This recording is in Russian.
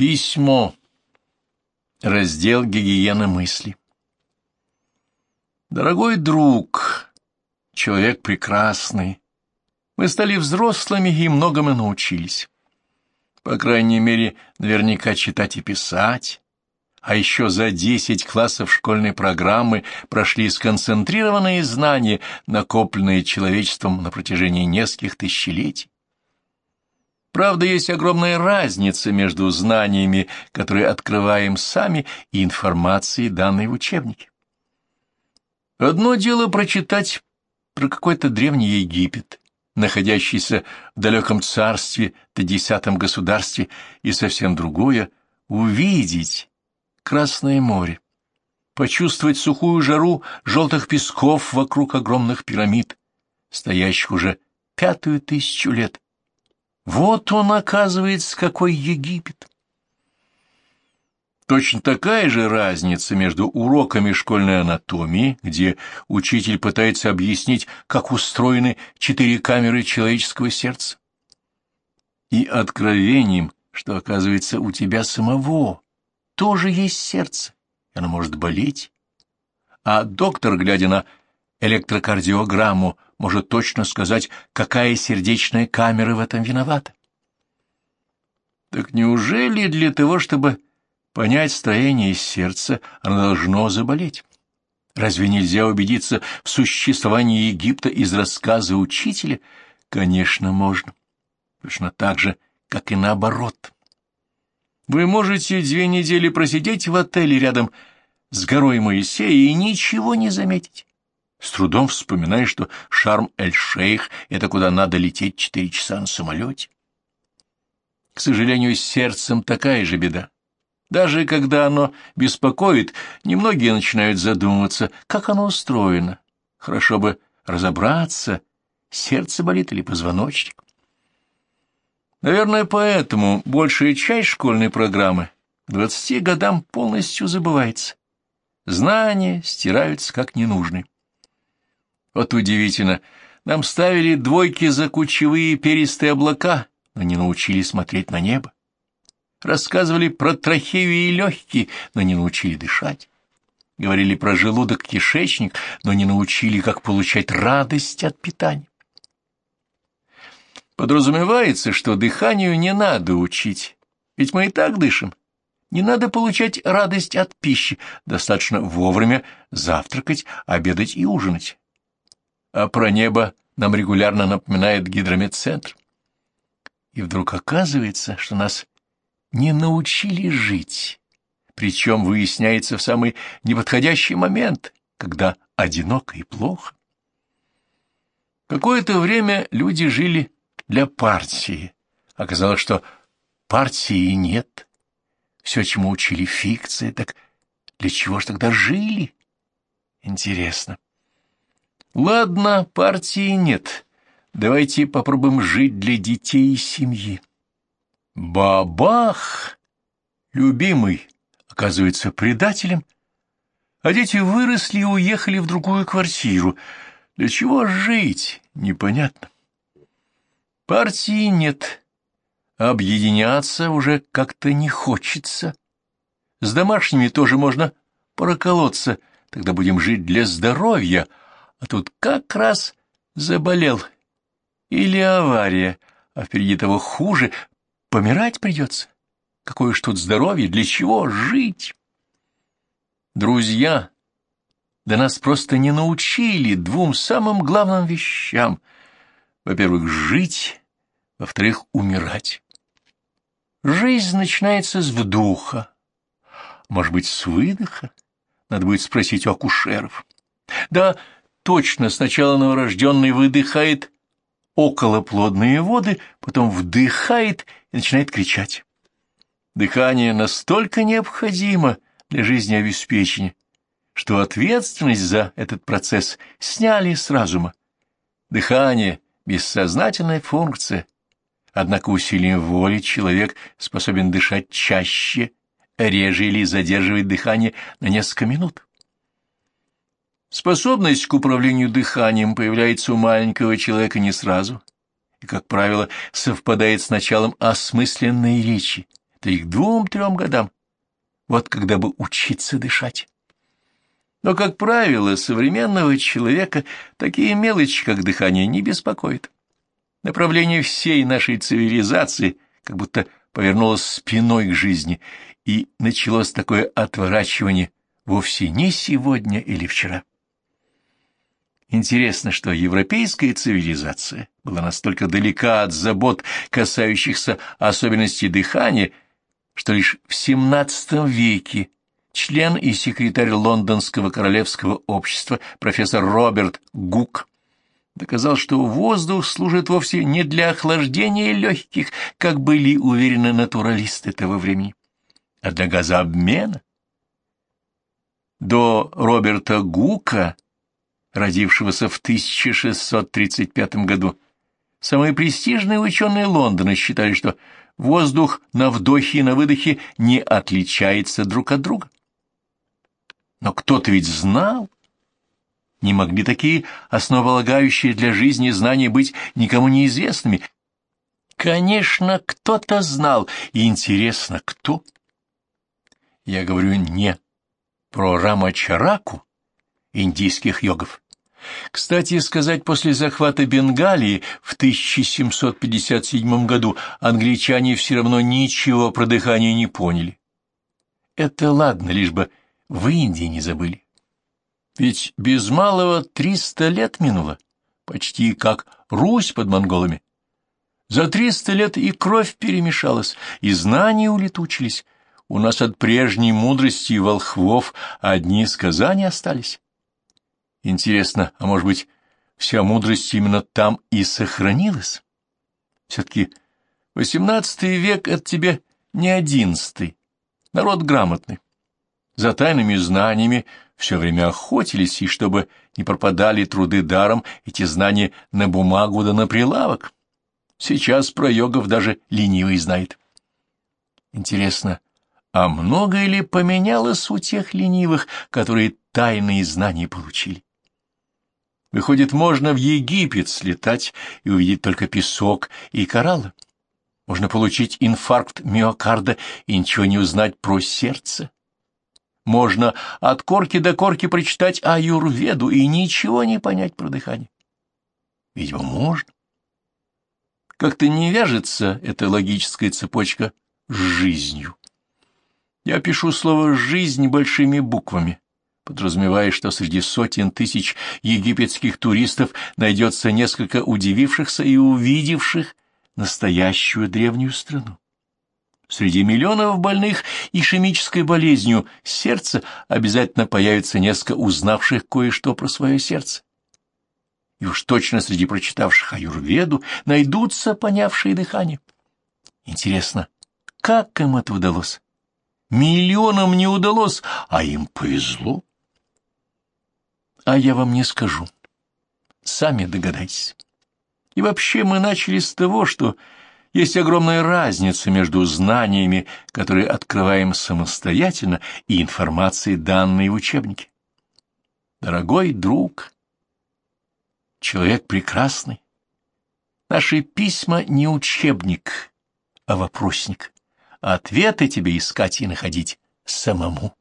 Письмо. Раздел гигиены мысли. Дорогой друг, человек прекрасный, мы стали взрослыми и многому научились. По крайней мере, наверняка читать и писать, а еще за десять классов школьной программы прошли сконцентрированные знания, накопленные человечеством на протяжении нескольких тысячелетий. Правда, есть огромная разница между знаниями, которые открываем сами, и информацией, данной в учебнике. Одно дело прочитать про какой-то древний Египет, находящийся в далеком царстве, десятом государстве, и совсем другое — увидеть Красное море, почувствовать сухую жару желтых песков вокруг огромных пирамид, стоящих уже пятую тысячу лет, вот он, оказывается, какой Египет. Точно такая же разница между уроками школьной анатомии, где учитель пытается объяснить, как устроены четыре камеры человеческого сердца, и откровением, что, оказывается, у тебя самого тоже есть сердце, оно может болеть. А доктор, глядя на электрокардиограмму, может точно сказать, какая сердечная камера в этом виновата. Так неужели для того, чтобы понять строение сердца, оно должно заболеть? Разве нельзя убедиться в существовании Египта из рассказа учителя? Конечно, можно. Точно так же, как и наоборот. Вы можете две недели просидеть в отеле рядом с горой Моисея и ничего не заметить. С трудом вспоминаешь, что Шарм-эль-Шейх — это куда надо лететь четыре часа на самолете. К сожалению, с сердцем такая же беда. Даже когда оно беспокоит, немногие начинают задумываться, как оно устроено. Хорошо бы разобраться, сердце болит или позвоночник. Наверное, поэтому большая часть школьной программы к двадцати годам полностью забывается. Знания стираются как ненужные. Вот удивительно, нам ставили двойки за кучевые перистые облака, но не научили смотреть на небо. Рассказывали про трахею и легкие, но не научили дышать. Говорили про желудок-кишечник, но не научили, как получать радость от питания. Подразумевается, что дыханию не надо учить, ведь мы и так дышим. Не надо получать радость от пищи, достаточно вовремя завтракать, обедать и ужинать а про небо нам регулярно напоминает гидрометцентр. И вдруг оказывается, что нас не научили жить, причем выясняется в самый неподходящий момент, когда одиноко и плохо. Какое-то время люди жили для партии. Оказалось, что партии нет. Все, чему учили фикция, так для чего ж тогда жили? Интересно. Ладно, партии нет. Давайте попробуем жить для детей и семьи. Бабах! Любимый оказывается предателем, а дети выросли и уехали в другую квартиру. Для чего жить, непонятно. Партии нет, объединяться уже как-то не хочется. С домашними тоже можно проколоться, тогда будем жить для здоровья, а тут как раз заболел. Или авария, а впереди того хуже, помирать придется. Какое ж тут здоровье, для чего жить? Друзья, да нас просто не научили двум самым главным вещам. Во-первых, жить, во-вторых, умирать. Жизнь начинается с вдоха, может быть, с выдоха. Надо будет спросить у акушеров. Да, точно сначала новорожденный выдыхает околоплодные воды, потом вдыхает и начинает кричать. Дыхание настолько необходимо для жизнеобеспечения, что ответственность за этот процесс сняли с разума. Дыхание — бессознательная функция, однако усилием воли человек способен дышать чаще, реже или задерживать дыхание на несколько минут. Способность к управлению дыханием появляется у маленького человека не сразу и, как правило, совпадает с началом осмысленной речи, это их двум-трем годам. Вот когда бы учиться дышать. Но, как правило, современного человека такие мелочи, как дыхание, не беспокоят. Направление всей нашей цивилизации как будто повернулось спиной к жизни, и началось такое отворачивание вовсе не сегодня или вчера. Интересно, что европейская цивилизация была настолько далека от забот, касающихся особенностей дыхания, что лишь в XVII веке член и секретарь Лондонского королевского общества профессор Роберт Гук доказал, что воздух служит вовсе не для охлаждения легких, как были уверены натуралисты того времени, а для газообмена. До Роберта Гука, родившегося в 1635 году, самые престижные ученые Лондона считали, что воздух на вдохе и на выдохе не отличается друг от друга. Но кто-то ведь знал, не могли такие основополагающие для жизни знания быть никому неизвестными. Конечно, кто-то знал, и интересно, кто? Я говорю не про Рамачараку, индийских йогов. Кстати сказать, после захвата Бенгалии в 1757 году англичане все равно ничего про дыхание не поняли. Это ладно, лишь бы в Индии не забыли. Ведь без малого триста лет минуло, почти как Русь под монголами. За триста лет и кровь перемешалась, и знания улетучились. У нас от прежней мудрости и волхвов одни сказания остались. Интересно, а может быть, вся мудрость именно там и сохранилась? Все-таки восемнадцатый век — это тебе не одиннадцатый. Народ грамотный. За тайными знаниями все время охотились, и чтобы не пропадали труды даром, эти знания на бумагу да на прилавок. Сейчас про йогов даже ленивый знает. Интересно, а многое ли поменялось у тех ленивых, которые тайные знания получили? Выходит, можно в Египет слетать и увидеть только песок и кораллы. Можно получить инфаркт миокарда и ничего не узнать про сердце. Можно от корки до корки прочитать аюрведу и ничего не понять про дыхание. Видимо, можно. Как-то не вяжется эта логическая цепочка с жизнью. Я пишу слово «жизнь» большими буквами, подразумевая, что среди сотен тысяч египетских туристов найдется несколько удивившихся и увидевших настоящую древнюю страну. Среди миллионов больных ишемической болезнью сердца обязательно появится несколько узнавших кое-что про свое сердце. И уж точно среди прочитавших аюрведу найдутся понявшие дыхание. Интересно, как им это удалось? Миллионам не удалось, а им повезло. А я вам не скажу. Сами догадайтесь. И вообще мы начали с того, что есть огромная разница между знаниями, которые открываем самостоятельно, и информацией, данной в учебнике. Дорогой друг, человек прекрасный, наши письма не учебник, а вопросник, ответы тебе искать и находить самому.